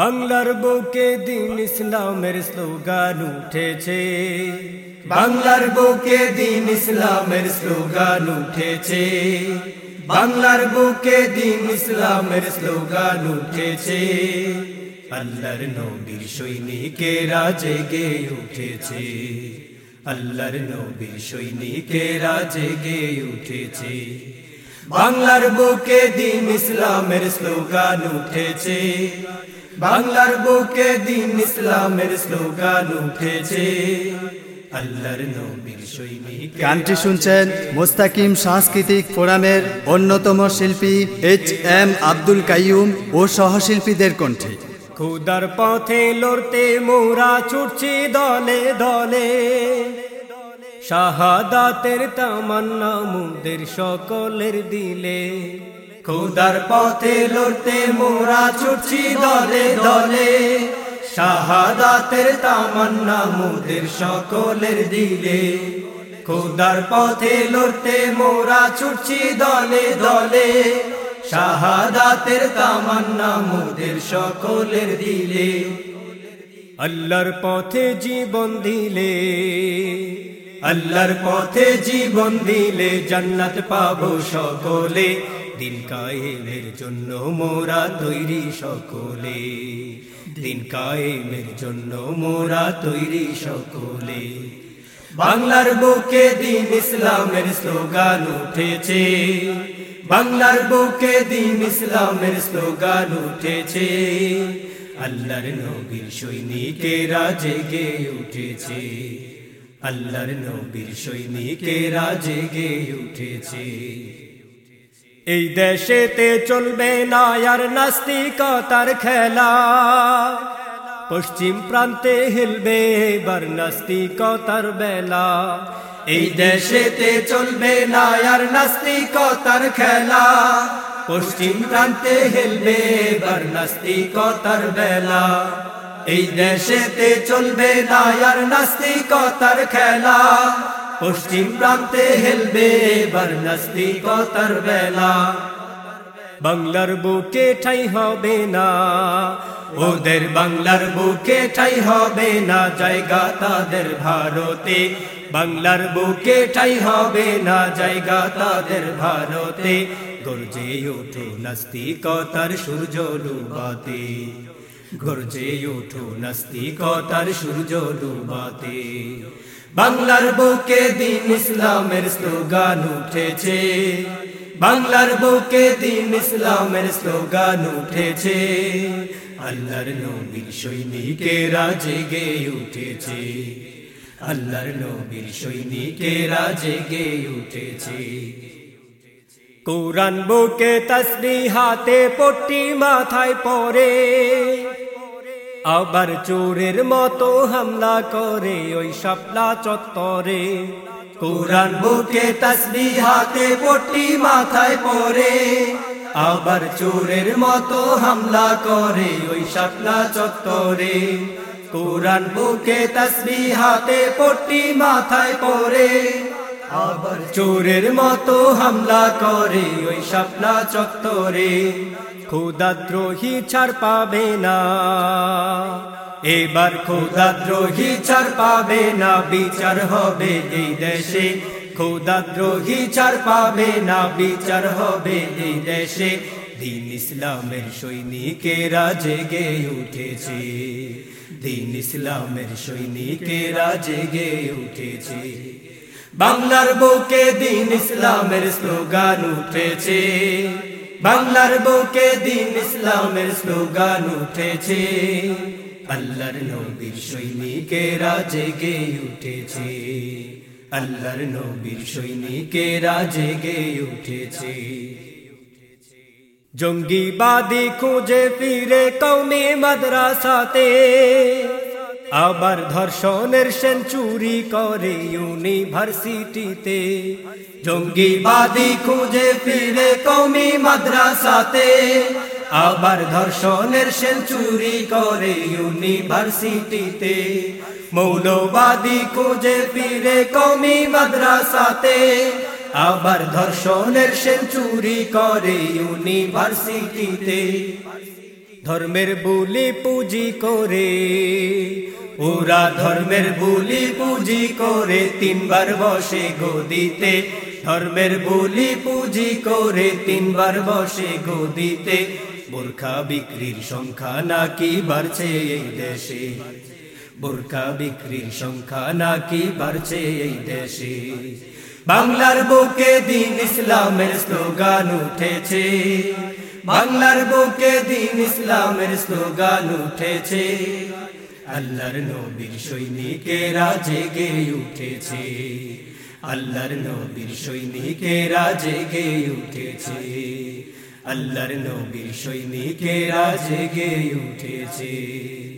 বাংলার বুকে দিন ইসলামের স্লোগান উঠেছে। বাংলার বুকে দিন ইসলামের স্লোগান উঠেছে। বাংলার বুকে দিন ইসলামের স্লোগান উঠেছে। আল্লাহর নবীর সৈনিকেরা জেগে উঠেছে। আল্লাহর নবীর সৈনিকেরা জেগে উঠেছে। বাংলার বুকে দিন ইসলামের স্লোগান উঠেছে। বাংলার বুকে দিন ইসলামের স্লোগান উঠেছে। গানটি শুনছেন মোস্তাকিম সাংস্কৃতিক ফোরামের অন্যতম শিল্পী এইচ এম আব্দুল কাইয়ুম ও সহশিল্পীদের কণ্ঠে। খুদার পথে লড়তে মোরা ছুটছি দলে দলে। শাহাদাতের তামান্না মুদের সকলের দিলে। খুদার পথে লড়তে মোরা ছুটছি দলে দলে। শাহাদাতের তামান্না মুদের সকলের দিলে। খুদার পথে লড়তে মোরা ছুটছি দলে দলে। শাহাদাতের তামান্না মুদের সকলের দিলে। আল্লাহর পথে জীবন দিলে। আল্লাহর পথে জীবন দিলে জান্নাত পাবো সকলে। দিন কায়েমের জন্য মোরা তৈরি সকলে। দিন কায়েমের জন্য মোরা তৈরি সকলে। বাংলার বুকে দিন ইসলামের স্লোগান উঠেছে। বাংলার বুকে দিন ইসলামের স্লোগান উঠেছে। আল্লাহর নবীর সৈনিকেরা জেগে উঠেছে। আল্লাহর নবীর সৈনিকেরা জেগে উঠেছে। এই দেশেতে চলবে না আর নাস্তিকতার খেলা। পশ্চিম প্রান্তে হিলবে এবার নাস্তিকতার বেলা। এই দেশেতে চলবে না আর নাস্তিকতার খেলা। পশ্চিম প্রান্তে হিলবে এবার নাস্তিকতার বেলা। এই দেশেতে চলবে না আর নাস্তিকতার খেলা। পশ্চিম প্রান্তে হেলবে এবার বেলা। বাংলার বুকে ঠাই হবে না, ওদের বাংলার বুকে ঠাই হবে না, জায়গা তাদের ভারতে। বাংলার বুকে ঠাই হবে না, জায়গা তাদের ভারতে। গর্জে ওঠো নাস্তিকতার সূর্য ডুবাতে গর্জে ওঠো নাস্তিকতার সূর্য ডুবাতে বাংলার বুকে দিন ইসলামের স্লোগান উঠেছে। বাংলার বুকে দিন ইসলামের স্লোগান উঠেছে। আল্লাহর নবীর সৈনিকেরা জেগে উঠেছে। আল্লাহর নবীর সৈনিকেরা জেগে উঠেছে। কোরআন বুকে তসবি হাতে পট্টি মাথায় পরে আবার চোরের মতো হামলা করে ওই শাপলা চত্বরে। কোরআন বুকে তসবি হাতে পট্টি মাথায় পরে। আবার চোরের মতো হামলা করে ওই শাপলা চত্বরে। কোরআন বুকে তসবি হাতে পট্টি মাথায় পরে। আবার চোরের মতো হামলা করে ওই শাপলা চত্বরে। ক্ষুদাদ্রোহী ছাড় পাবে না। এবার ক্ষুদাদ্রোহী ছাড় পাবে না, বিচার হবে এই দেশে। ক্ষুদাদ্রোহী ছাড় পাবে না, বিচার হবে এই দেশে। দিন ইসলামের সৈনিকেরা জেগে উঠেছে। দিন ইসলামের সৈনিকেরা জেগে উঠেছে। বাংলার বুকে দিন ইসলামের স্লোগান উঠেছে। বাংলার বুকে দিন ইসলামের স্লোগান উঠেছে। আল্লাহর নবীর সৈনিকেরা জেগে উঠেছে। আল্লাহর নবীর সৈনিকেরা জেগে উঠেছে। জঙ্গিবাদী খুঁজে ফিরে কৌমি মাদ্রাসাতে। আবার ধর্ষণের সেঞ্চুরি করে ইউনিভার্সিটিতে। জঙ্গিবাদী খুঁজে ফিরে কৌমি মাদ্রাসাতে। আবার ধর্ষণের সেঞ্চুরি করে ইউনিভার্সিটিতে। মৌলবাদী খুঁজে ফিরে কৌমি মাদ্রাসাতে। আবার ধর্ষণের সেঞ্চুরি করে ইউনিভার্সিটিতে। ধর্মের বুলি পুঁজি করে ওরা ধর্মের বুলি পুঁজি করে তিনবার বসে গদিতে। ধর্মের বুলি পুঁজি করে তিনবার বসে গদিতে। বোরখা বিক্রির সংখ্যা নাকি বাড়ছে এই দেশে। বোরখা বিক্রির সংখ্যা নাকি বাড়ছে এই দেশে। বাংলার বুকে দিন ইসলামের স্লোগান উঠেছে। বাংলার বুকে দিন ইসলামের স্লোগান উঠেছে। আল্লাহর নবীর সৈনিকেরা জেগে উঠেছে। আল্লাহর নবীর সৈনিকেরা জেগে উঠেছে। আল্লাহর নবীর সৈনিকেরা জেগে উঠেছে।